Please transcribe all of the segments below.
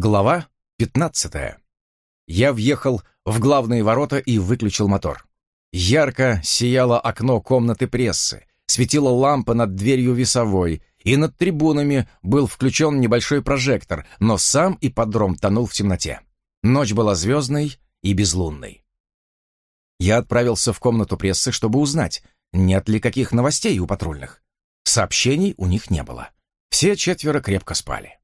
Глава 15. Я въехал в главные ворота и выключил мотор. Ярко сияло окно комнаты прессы, светила лампа над дверью весовой, и над трибунами был включен небольшой прожектор, но сам ипподром тонул в темноте. Ночь была звездной и безлунной. Я отправился в комнату прессы, чтобы узнать, нет ли каких новостей у патрульных. Сообщений у них не было. Все четверо крепко спали.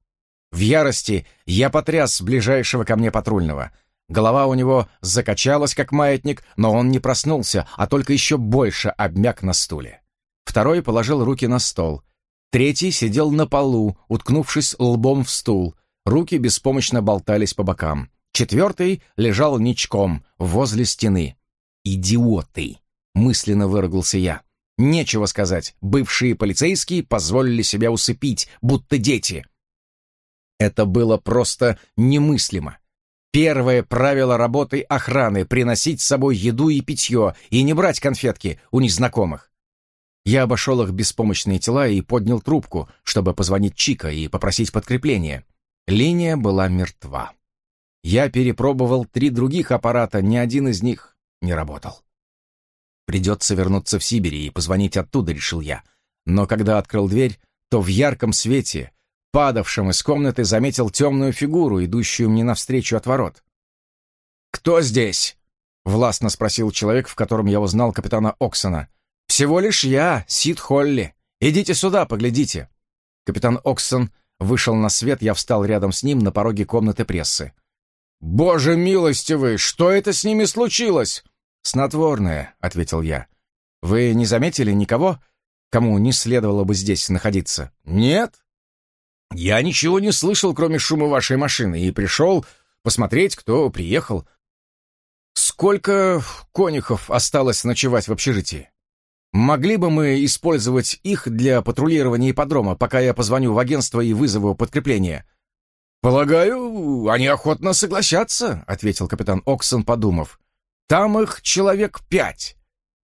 В ярости я потряс ближайшего ко мне патрульного. Голова у него закачалась, как маятник, но он не проснулся, а только еще больше обмяк на стуле. Второй положил руки на стол. Третий сидел на полу, уткнувшись лбом в стул. Руки беспомощно болтались по бокам. Четвертый лежал ничком, возле стены. «Идиоты!» — мысленно выругался я. Нечего сказать, бывшие полицейские позволили себя усыпить, будто дети. Это было просто немыслимо. Первое правило работы охраны — приносить с собой еду и питье и не брать конфетки у незнакомых. Я обошел их беспомощные тела и поднял трубку, чтобы позвонить Чика и попросить подкрепления. Линия была мертва. Я перепробовал три других аппарата, ни один из них не работал. Придется вернуться в Сибирь и позвонить оттуда, решил я. Но когда открыл дверь, то в ярком свете падавшим из комнаты, заметил темную фигуру, идущую мне навстречу от ворот. «Кто здесь?» — властно спросил человек, в котором я узнал капитана Оксона. «Всего лишь я, Сид Холли. Идите сюда, поглядите». Капитан Оксон вышел на свет, я встал рядом с ним на пороге комнаты прессы. «Боже милостивый, что это с ними случилось?» «Снотворное», — ответил я. «Вы не заметили никого, кому не следовало бы здесь находиться?» «Нет», я ничего не слышал, кроме шума вашей машины, и пришел посмотреть, кто приехал. Сколько конюхов осталось ночевать в общежитии? Могли бы мы использовать их для патрулирования ипподрома, пока я позвоню в агентство и вызову подкрепление? Полагаю, они охотно согласятся, ответил капитан Оксон, подумав. Там их человек пять.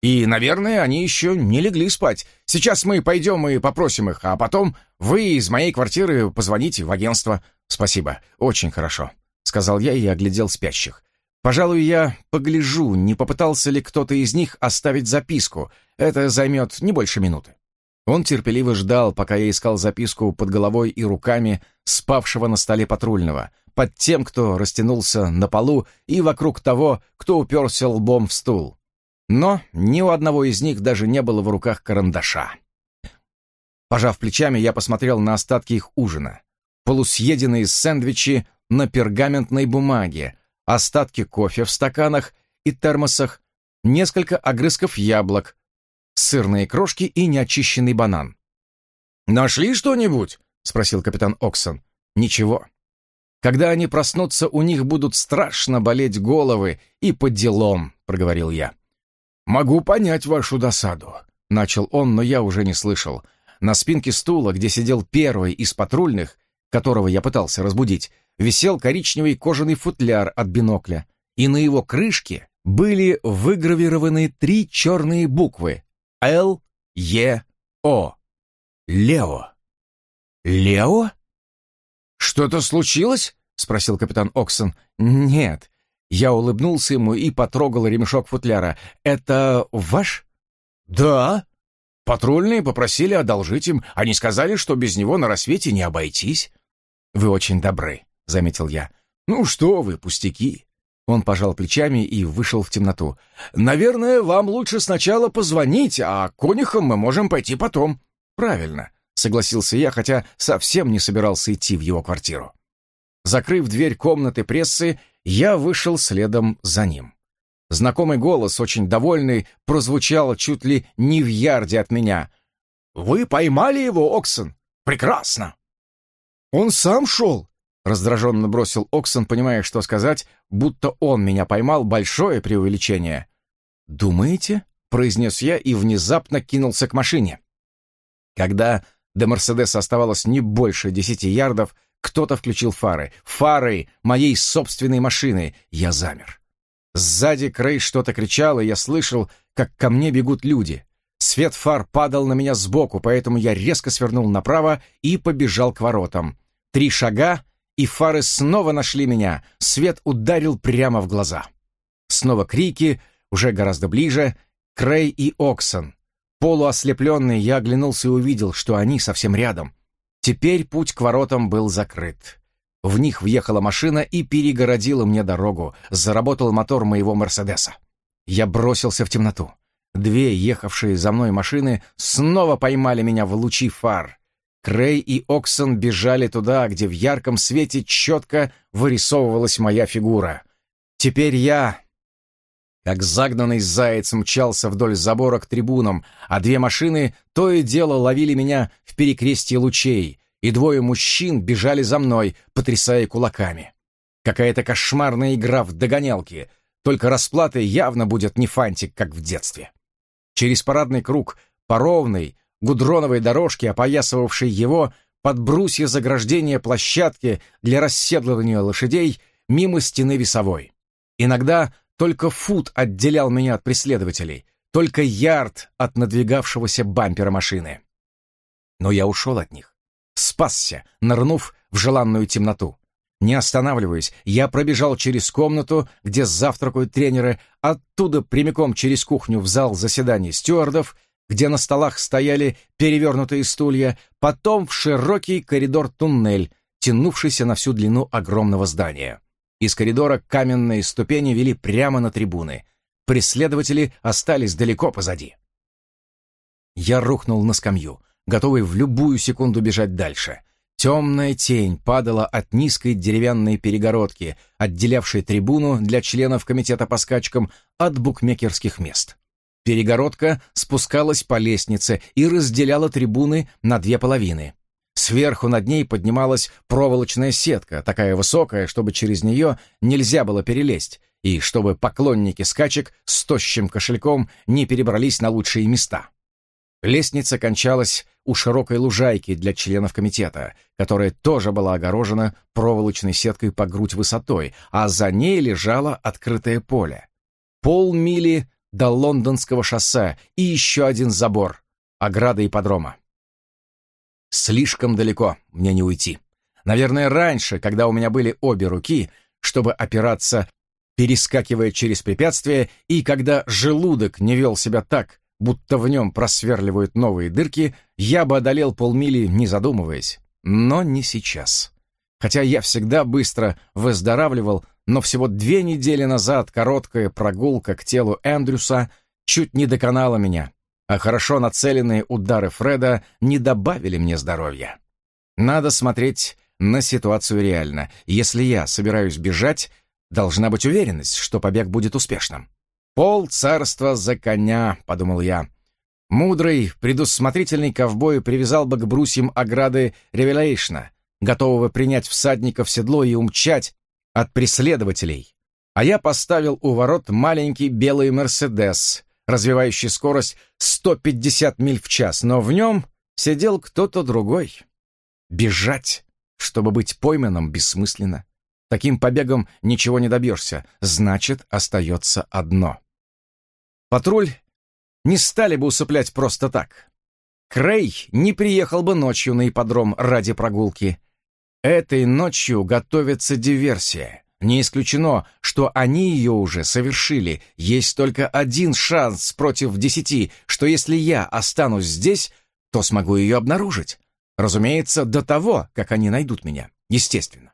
И, наверное, они еще не легли спать. Сейчас мы пойдем и попросим их, а потом вы из моей квартиры позвоните в агентство. Спасибо, очень хорошо», — сказал я и оглядел спящих. «Пожалуй, я погляжу, не попытался ли кто-то из них оставить записку. Это займет не больше минуты». Он терпеливо ждал, пока я искал записку под головой и руками спавшего на столе патрульного, под тем, кто растянулся на полу, и вокруг того, кто уперся лбом в стул. Но ни у одного из них даже не было в руках карандаша. Пожав плечами, я посмотрел на остатки их ужина. Полусъеденные сэндвичи на пергаментной бумаге, остатки кофе в стаканах и термосах, несколько огрызков яблок, сырные крошки и неочищенный банан. «Нашли что-нибудь?» — спросил капитан Оксон. «Ничего. Когда они проснутся, у них будут страшно болеть головы, и по делам», — проговорил я. «Могу понять вашу досаду», — начал он, но я уже не слышал. На спинке стула, где сидел первый из патрульных, которого я пытался разбудить, висел коричневый кожаный футляр от бинокля, и на его крышке были выгравированы три черные буквы «Л, Е, О». «Лео». «Лео?» «Что-то случилось?» — спросил капитан Оксон. «Нет, я улыбнулся ему и потрогал ремешок футляра. «Это ваш?» «Да». Патрульные попросили одолжить им. Они сказали, что без него на рассвете не обойтись. «Вы очень добры», — заметил я. «Ну что вы, пустяки». Он пожал плечами и вышел в темноту. «Наверное, вам лучше сначала позвонить, а конюхам мы можем пойти потом». «Правильно», — согласился я, хотя совсем не собирался идти в его квартиру. Закрыв дверь комнаты прессы, я вышел следом за ним. Знакомый голос, очень довольный, прозвучал чуть ли не в ярде от меня. «Вы поймали его, Оксон? Прекрасно!» «Он сам шел!» — раздраженно бросил Оксон, понимая, что сказать, будто он меня поймал, большое преувеличение. «Думаете?» — произнес я и внезапно кинулся к машине. Когда до Мерседеса оставалось не больше десяти ярдов, кто-то включил фары. Фары моей собственной машины. Я замер. Сзади Крей что-то кричал, и я слышал, как ко мне бегут люди. Свет фар падал на меня сбоку, поэтому я резко свернул направо и побежал к воротам. Три шага, и фары снова нашли меня. Свет ударил прямо в глаза. Снова крики, уже гораздо ближе. Крей и Оксон. Полуослепленный, я оглянулся и увидел, что они совсем рядом. Теперь путь к воротам был закрыт. В них въехала машина и перегородила мне дорогу. Заработал мотор моего «Мерседеса». Я бросился в темноту. Две ехавшие за мной машины снова поймали меня в лучи фар. Крей и Оксон бежали туда, где в ярком свете четко вырисовывалась моя фигура. Теперь я, как загнанный заяц, мчался вдоль забора к трибунам, а две машины то и дело ловили меня в перекрестье лучей, и двое мужчин бежали за мной, потрясая кулаками. Какая-то кошмарная игра в догонялки, только расплатой явно будет не фантик, как в детстве. Через парадный круг, по ровной, гудроновой дорожке, опоясывавшей его, под брусья заграждения площадки для расседлывания лошадей, мимо стены весовой. Иногда только фут отделял меня от преследователей, только ярд от надвигавшегося бампера машины. Но я ушел от них, спасся, нырнув в желанную темноту. Не останавливаясь, я пробежал через комнату, где завтракают тренеры, оттуда прямиком через кухню в зал заседаний стюардов, где на столах стояли перевернутые стулья, потом в широкий коридор-туннель, тянувшийся на всю длину огромного здания. Из коридора каменные ступени вели прямо на трибуны. Преследователи остались далеко позади. Я рухнул на скамью, готовый в любую секунду бежать дальше. Темная тень падала от низкой деревянной перегородки, отделявшей трибуну для членов комитета по скачкам от букмекерских мест. Перегородка спускалась по лестнице и разделяла трибуны на две половины. Сверху над ней поднималась проволочная сетка, такая высокая, чтобы через нее нельзя было перелезть, и чтобы поклонники скачек с тощим кошельком не перебрались на лучшие места. Лестница кончалась у широкой лужайки для членов комитета, которая тоже была огорожена проволочной сеткой по грудь высотой, а за ней лежало открытое поле. Полмили до лондонского шоссе и еще один забор, ограда ипподрома. Слишком далеко мне не уйти. Наверное, раньше, когда у меня были обе руки, чтобы опираться, перескакивая через препятствия, и когда желудок не вел себя так, будто в нем просверливают новые дырки, я бы одолел полмили, не задумываясь. Но не сейчас. Хотя я всегда быстро выздоравливал, но всего две недели назад короткая прогулка к телу Эндрюса чуть не доконала меня, а хорошо нацеленные удары Фреда не добавили мне здоровья. Надо смотреть на ситуацию реально. Если я собираюсь бежать, должна быть уверенность, что побег будет успешным. «Пол царства за коня», — подумал я. Мудрый, предусмотрительный ковбой привязал бы к брусьям ограды Ревелейшна, готового принять всадника в седло и умчать от преследователей. А я поставил у ворот маленький белый «Мерседес», развивающий скорость 150 миль в час, но в нем сидел кто-то другой. Бежать, чтобы быть пойманным, бессмысленно. Таким побегом ничего не добьешься, значит, остается одно. Патруль не стали бы усыплять просто так. Крей не приехал бы ночью на ипподром ради прогулки. Этой ночью готовится диверсия. Не исключено, что они ее уже совершили. Есть только один шанс против десяти, что если я останусь здесь, то смогу ее обнаружить. Разумеется, до того, как они найдут меня. Естественно.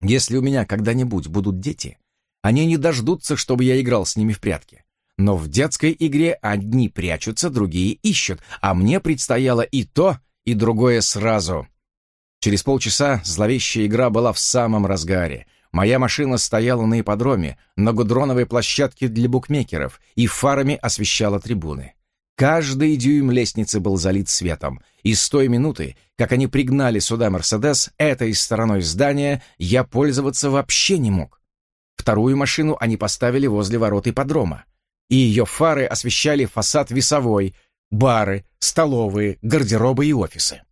Если у меня когда-нибудь будут дети, они не дождутся, чтобы я играл с ними в прятки. Но в детской игре одни прячутся, другие ищут, а мне предстояло и то, и другое сразу. Через полчаса зловещая игра была в самом разгаре. Моя машина стояла на ипподроме, на гудроновой площадке для букмекеров и фарами освещала трибуны. Каждый дюйм лестницы был залит светом, и с той минуты, как они пригнали сюда «Мерседес», этой стороной здания я пользоваться вообще не мог. Вторую машину они поставили возле ворот ипподрома, и ее фары освещали фасад весовой, бары, столовые, гардеробы и офисы.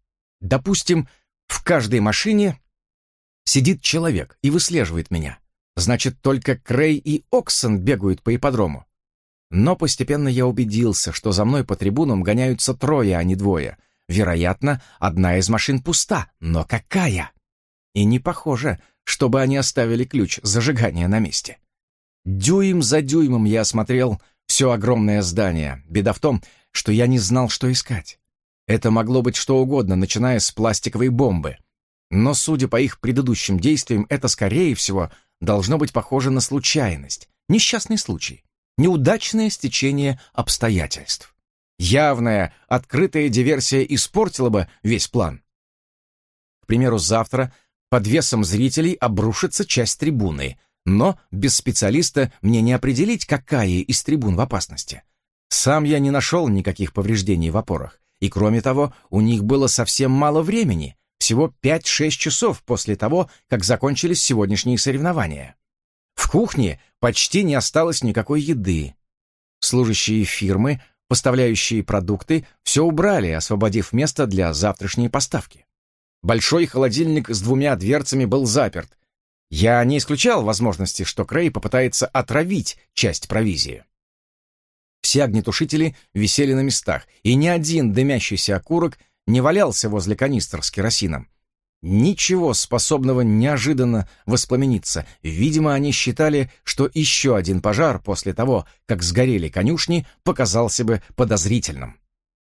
Допустим, в каждой машине сидит человек и выслеживает меня. Значит, только Крей и Оксон бегают по ипподрому. Но постепенно я убедился, что за мной по трибунам гоняются трое, а не двое. Вероятно, одна из машин пуста, но какая? И не похоже, чтобы они оставили ключ зажигания на месте. Дюйм за дюймом я осмотрел все огромное здание. Беда в том, что я не знал, что искать. Это могло быть что угодно, начиная с пластиковой бомбы. Но, судя по их предыдущим действиям, это, скорее всего, должно быть похоже на случайность, несчастный случай, неудачное стечение обстоятельств. Явная, открытая диверсия испортила бы весь план. К примеру, завтра под весом зрителей обрушится часть трибуны, но без специалиста мне не определить, какая из трибун в опасности. Сам я не нашел никаких повреждений в опорах, и кроме того, у них было совсем мало времени, всего 5-6 часов после того, как закончились сегодняшние соревнования. В кухне почти не осталось никакой еды. Служащие фирмы, поставляющие продукты, все убрали, освободив место для завтрашней поставки. Большой холодильник с двумя дверцами был заперт. Я не исключал возможности, что Крей попытается отравить часть провизии. Все огнетушители висели на местах, и ни один дымящийся окурок не валялся возле канистр с керосином. Ничего способного неожиданно воспламениться. Видимо, они считали, что еще один пожар после того, как сгорели конюшни, показался бы подозрительным.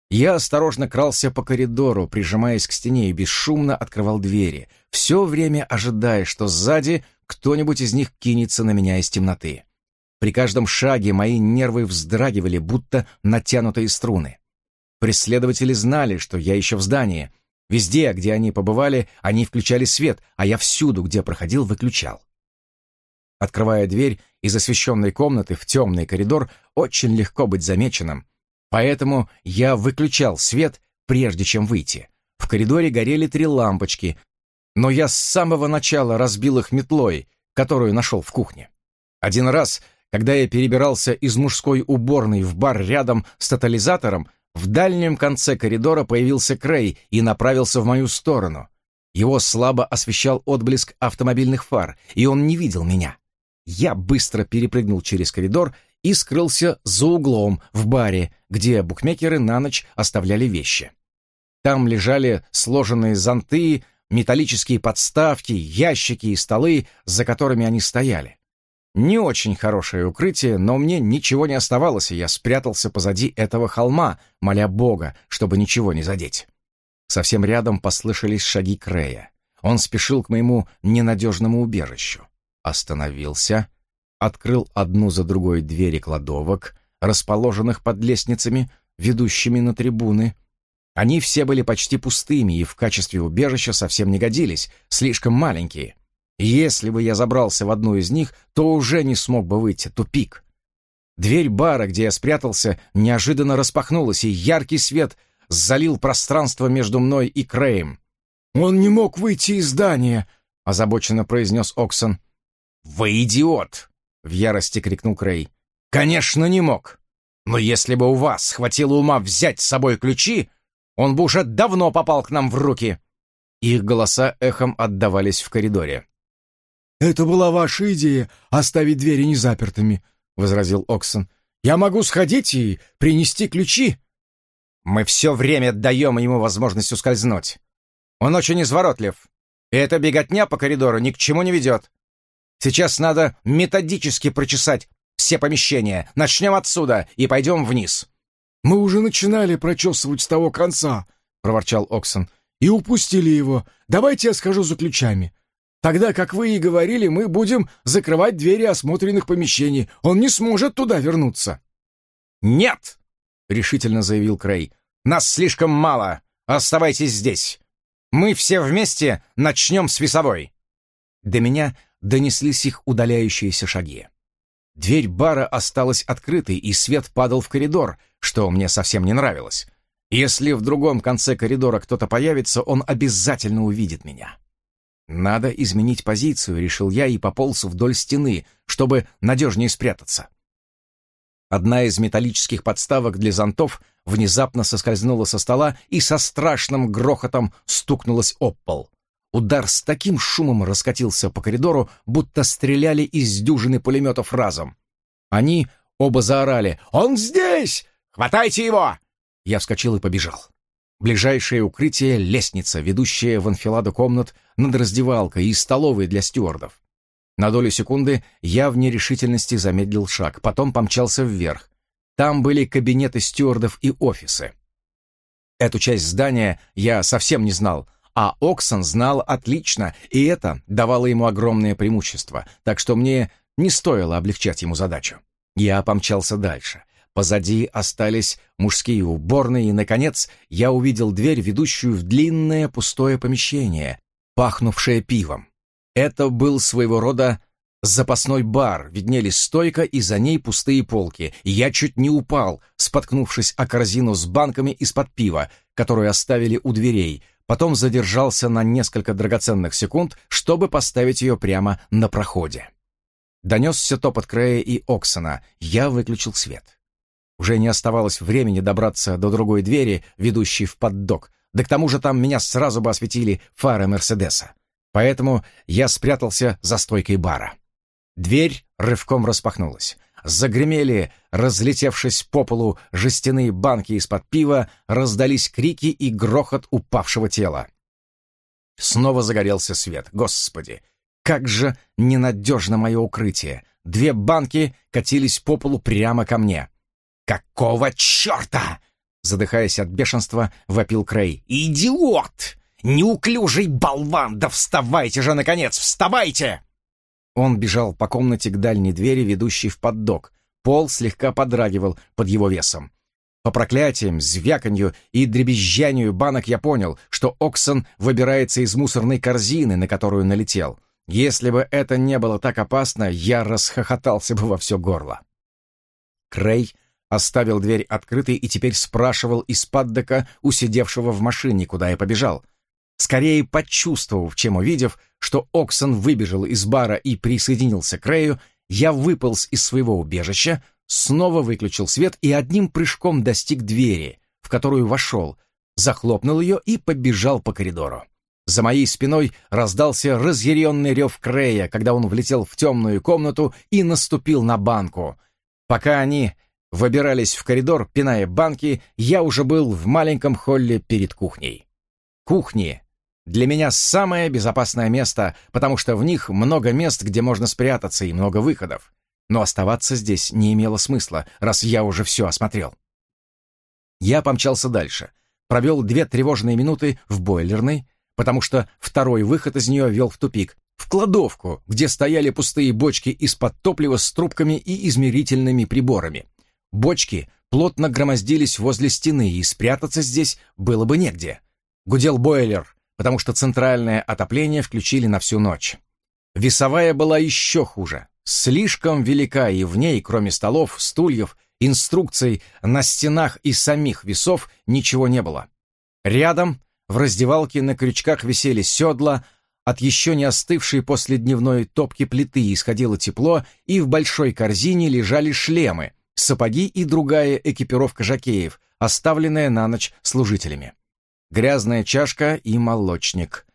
Я осторожно крался по коридору, прижимаясь к стене и бесшумно открывал двери, все время ожидая, что сзади кто-нибудь из них кинется на меня из темноты. При каждом шаге мои нервы вздрагивали, будто натянутые струны. Преследователи знали, что я еще в здании. Везде, где они побывали, они включали свет, а я всюду, где проходил, выключал. Открывая дверь из освещенной комнаты в темный коридор, очень легко быть замеченным. Поэтому я выключал свет, прежде чем выйти. В коридоре горели три лампочки, но я с самого начала разбил их метлой, которую нашел в кухне. Один раз, когда я перебирался из мужской уборной в бар рядом с тотализатором, в дальнем конце коридора появился Крей и направился в мою сторону. Его слабо освещал отблеск автомобильных фар, и он не видел меня. Я быстро перепрыгнул через коридор и скрылся за углом в баре, где букмекеры на ночь оставляли вещи. Там лежали сложенные зонты, металлические подставки, ящики и столы, за которыми они стояли. Не очень хорошее укрытие, но мне ничего не оставалось, и я спрятался позади этого холма, моля Бога, чтобы ничего не задеть. Совсем рядом послышались шаги Крея. Он спешил к моему ненадежному убежищу. Остановился, открыл одну за другой двери кладовок, расположенных под лестницами, ведущими на трибуны. Они все были почти пустыми и в качестве убежища совсем не годились, слишком маленькие — если бы я забрался в одну из них, то уже не смог бы выйти. Тупик. Дверь бара, где я спрятался, неожиданно распахнулась, и яркий свет залил пространство между мной и Креем. «Он не мог выйти из здания», — озабоченно произнес Оксон. «Вы идиот!» — в ярости крикнул Крей. «Конечно, не мог. Но если бы у вас хватило ума взять с собой ключи, он бы уже давно попал к нам в руки». Их голоса эхом отдавались в коридоре. «Это была ваша идея — оставить двери незапертыми», — возразил Оксон. «Я могу сходить и принести ключи». «Мы все время даем ему возможность ускользнуть. Он очень изворотлив, и эта беготня по коридору ни к чему не ведет. Сейчас надо методически прочесать все помещения. Начнем отсюда и пойдем вниз». «Мы уже начинали прочесывать с того конца», — проворчал Оксон, — «и упустили его. Давайте я схожу за ключами. Тогда, как вы и говорили, мы будем закрывать двери осмотренных помещений. Он не сможет туда вернуться». «Нет!» — решительно заявил Крей. «Нас слишком мало. Оставайтесь здесь. Мы все вместе начнем с весовой». До меня донеслись их удаляющиеся шаги. Дверь бара осталась открытой, и свет падал в коридор, что мне совсем не нравилось. Если в другом конце коридора кто-то появится, он обязательно увидит меня. Надо изменить позицию, решил я и пополз вдоль стены, чтобы надежнее спрятаться. Одна из металлических подставок для зонтов внезапно соскользнула со стола и со страшным грохотом стукнулась об пол. Удар с таким шумом раскатился по коридору, будто стреляли из дюжины пулеметов разом. Они оба заорали «Он здесь! Хватайте его!» Я вскочил и побежал. Ближайшее укрытие — лестница, ведущая в анфиладу комнат над раздевалкой и столовой для стюардов. На долю секунды я в нерешительности замедлил шаг, потом помчался вверх. Там были кабинеты стюардов и офисы. Эту часть здания я совсем не знал, а Оксон знал отлично, и это давало ему огромное преимущество, так что мне не стоило облегчать ему задачу. Я помчался дальше. Позади остались мужские уборные, и, наконец, я увидел дверь, ведущую в длинное пустое помещение, пахнувшее пивом. Это был своего рода запасной бар, виднелись стойка и за ней пустые полки, я чуть не упал, споткнувшись о корзину с банками из-под пива, которую оставили у дверей, потом задержался на несколько драгоценных секунд, чтобы поставить ее прямо на проходе. Донесся топот Крея и Оксона, я выключил свет. Уже не оставалось времени добраться до другой двери, ведущей в поддок, да к тому же там меня сразу бы осветили фары Мерседеса. Поэтому я спрятался за стойкой бара. Дверь рывком распахнулась. Загремели, разлетевшись по полу, жестяные банки из-под пива, раздались крики и грохот упавшего тела. Снова загорелся свет. Господи, как же ненадежно мое укрытие! Две банки катились по полу прямо ко мне. «Какого черта?» Задыхаясь от бешенства, вопил Крей. «Идиот! Неуклюжий болван! Да вставайте же, наконец, вставайте!» Он бежал по комнате к дальней двери, ведущей в поддок. Пол слегка подрагивал под его весом. По проклятиям, звяканью и дребезжанию банок я понял, что Оксон выбирается из мусорной корзины, на которую налетел. Если бы это не было так опасно, я расхохотался бы во все горло. Крей оставил дверь открытой и теперь спрашивал из паддока у сидевшего в машине, куда я побежал. Скорее почувствовав, чем увидев, что Оксон выбежал из бара и присоединился к Рэю, я выполз из своего убежища, снова выключил свет и одним прыжком достиг двери, в которую вошел, захлопнул ее и побежал по коридору. За моей спиной раздался разъяренный рев Крея, когда он влетел в темную комнату и наступил на банку. Пока они выбирались в коридор, пиная банки, я уже был в маленьком холле перед кухней. Кухни для меня самое безопасное место, потому что в них много мест, где можно спрятаться, и много выходов. Но оставаться здесь не имело смысла, раз я уже все осмотрел. Я помчался дальше. Провел две тревожные минуты в бойлерной, потому что второй выход из нее вел в тупик, в кладовку, где стояли пустые бочки из-под топлива с трубками и измерительными приборами. Бочки плотно громоздились возле стены, и спрятаться здесь было бы негде. Гудел бойлер, потому что центральное отопление включили на всю ночь. Весовая была еще хуже. Слишком велика, и в ней, кроме столов, стульев, инструкций, на стенах и самих весов ничего не было. Рядом, в раздевалке на крючках висели седла, от еще не остывшей после дневной топки плиты исходило тепло, и в большой корзине лежали шлемы, сапоги и другая экипировка жакеев, оставленная на ночь служителями. Грязная чашка и молочник.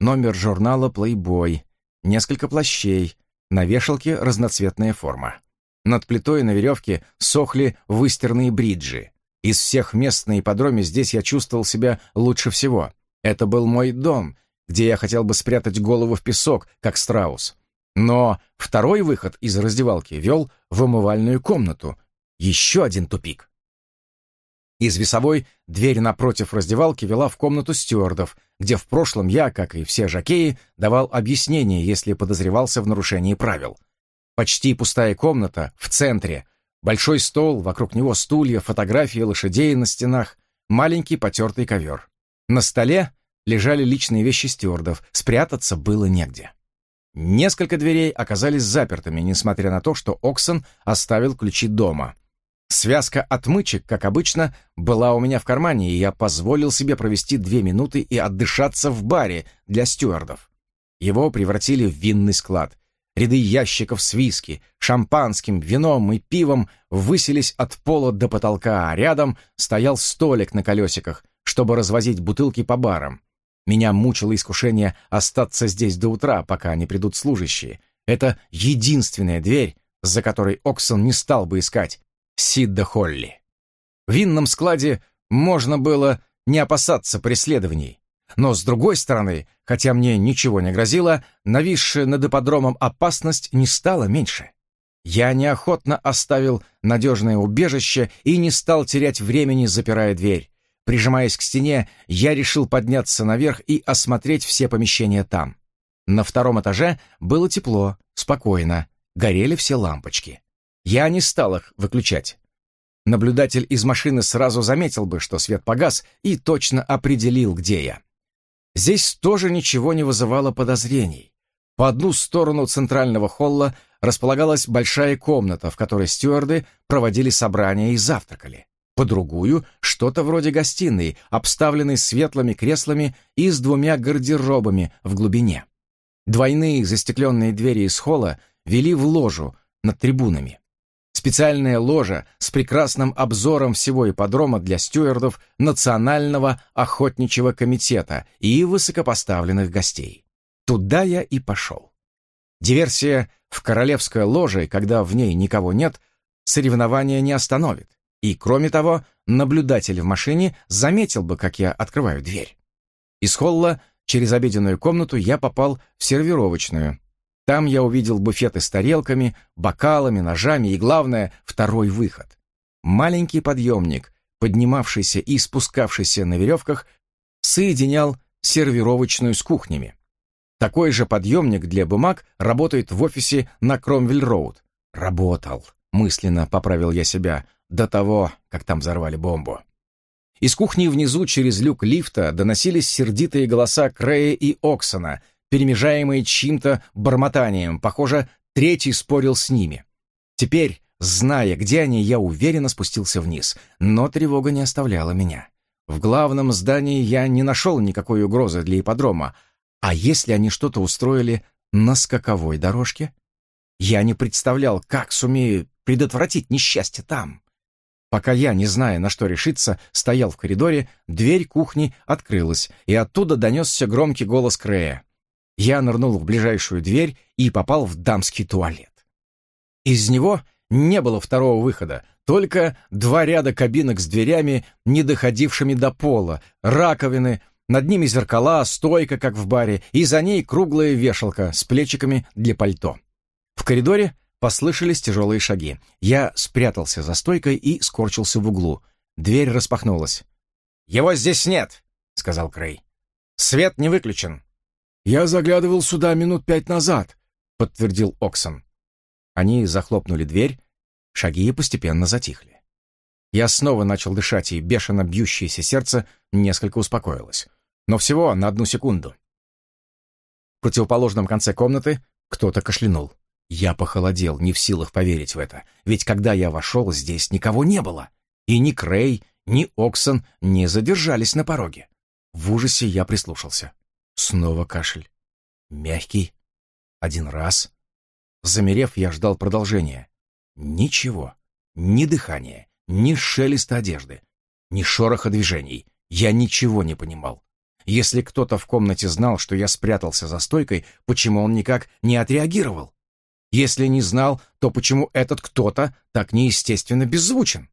Номер журнала «Плейбой». Несколько плащей. На вешалке разноцветная форма. Над плитой на веревке сохли выстиранные бриджи. Из всех мест на ипподроме здесь я чувствовал себя лучше всего. Это был мой дом, где я хотел бы спрятать голову в песок, как страус. Но второй выход из раздевалки вел в умывальную комнату, еще один тупик. Из весовой дверь напротив раздевалки вела в комнату стюардов, где в прошлом я, как и все жокеи, давал объяснение, если подозревался в нарушении правил. Почти пустая комната, в центре, большой стол, вокруг него стулья, фотографии лошадей на стенах, маленький потертый ковер. На столе лежали личные вещи стюардов, спрятаться было негде. Несколько дверей оказались запертыми, несмотря на то, что Оксон оставил ключи дома — Связка отмычек, как обычно, была у меня в кармане, и я позволил себе провести две минуты и отдышаться в баре для стюардов. Его превратили в винный склад. Ряды ящиков с виски, шампанским, вином и пивом высились от пола до потолка, а рядом стоял столик на колесиках, чтобы развозить бутылки по барам. Меня мучило искушение остаться здесь до утра, пока не придут служащие. Это единственная дверь, за которой Оксон не стал бы искать, Сидда Холли. В винном складе можно было не опасаться преследований. Но, с другой стороны, хотя мне ничего не грозило, нависшая над ипподромом опасность не стала меньше. Я неохотно оставил надежное убежище и не стал терять времени, запирая дверь. Прижимаясь к стене, я решил подняться наверх и осмотреть все помещения там. На втором этаже было тепло, спокойно, горели все лампочки. Я не стал их выключать. Наблюдатель из машины сразу заметил бы, что свет погас, и точно определил, где я. Здесь тоже ничего не вызывало подозрений. По одну сторону центрального холла располагалась большая комната, в которой стюарды проводили собрания и завтракали. По другую — что-то вроде гостиной, обставленной светлыми креслами и с двумя гардеробами в глубине. Двойные застекленные двери из холла вели в ложу над трибунами. Специальная ложа с прекрасным обзором всего ипподрома для стюардов Национального охотничьего комитета и высокопоставленных гостей. Туда я и пошел. Диверсия в королевской ложе, когда в ней никого нет, соревнования не остановит. И, кроме того, наблюдатель в машине заметил бы, как я открываю дверь. Из холла через обеденную комнату я попал в сервировочную, там я увидел буфеты с тарелками, бокалами, ножами и, главное, второй выход. Маленький подъемник, поднимавшийся и спускавшийся на веревках, соединял сервировочную с кухнями. Такой же подъемник для бумаг работает в офисе на Кромвель-Роуд. Работал, мысленно поправил я себя, до того, как там взорвали бомбу. Из кухни внизу через люк лифта доносились сердитые голоса Крея и Оксона, перемежаемые чьим-то бормотанием. Похоже, третий спорил с ними. Теперь, зная, где они, я уверенно спустился вниз, но тревога не оставляла меня. В главном здании я не нашел никакой угрозы для ипподрома, а если они что-то устроили на скаковой дорожке? Я не представлял, как сумею предотвратить несчастье там. Пока я, не зная, на что решиться, стоял в коридоре, дверь кухни открылась, и оттуда донесся громкий голос Крея. Я нырнул в ближайшую дверь и попал в дамский туалет. Из него не было второго выхода, только два ряда кабинок с дверями, не доходившими до пола, раковины, над ними зеркала, стойка, как в баре, и за ней круглая вешалка с плечиками для пальто. В коридоре послышались тяжелые шаги. Я спрятался за стойкой и скорчился в углу. Дверь распахнулась. «Его здесь нет», — сказал Крей. «Свет не выключен. «Я заглядывал сюда минут пять назад», — подтвердил Оксон. Они захлопнули дверь, шаги постепенно затихли. Я снова начал дышать, и бешено бьющееся сердце несколько успокоилось. Но всего на одну секунду. В противоположном конце комнаты кто-то кашлянул. Я похолодел, не в силах поверить в это, ведь когда я вошел, здесь никого не было. И ни Крей, ни Оксон не задержались на пороге. В ужасе я прислушался. Снова кашель. Мягкий. Один раз. Замерев, я ждал продолжения. Ничего. Ни дыхания, ни шелеста одежды, ни шороха движений. Я ничего не понимал. Если кто-то в комнате знал, что я спрятался за стойкой, почему он никак не отреагировал? Если не знал, то почему этот кто-то так неестественно беззвучен?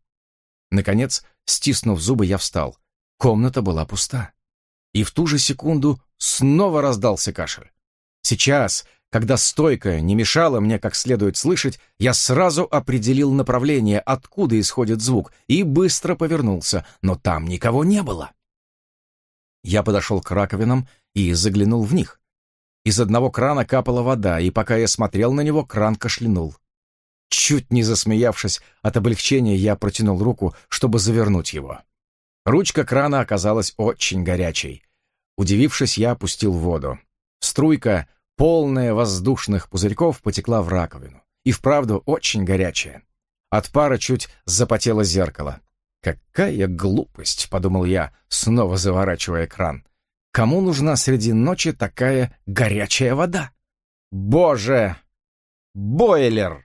Наконец, стиснув зубы, я встал. Комната была пуста. И в ту же секунду снова раздался кашель. Сейчас, когда стойка не мешала мне как следует слышать, я сразу определил направление, откуда исходит звук, и быстро повернулся, но там никого не было. Я подошел к раковинам и заглянул в них. Из одного крана капала вода, и пока я смотрел на него, кран кашлянул. Чуть не засмеявшись от облегчения, я протянул руку, чтобы завернуть его. Ручка крана оказалась очень горячей. Удивившись, я опустил воду. Струйка, полная воздушных пузырьков, потекла в раковину. И вправду очень горячая. От пара чуть запотело зеркало. «Какая глупость!» — подумал я, снова заворачивая кран. «Кому нужна среди ночи такая горячая вода?» «Боже! Бойлер!»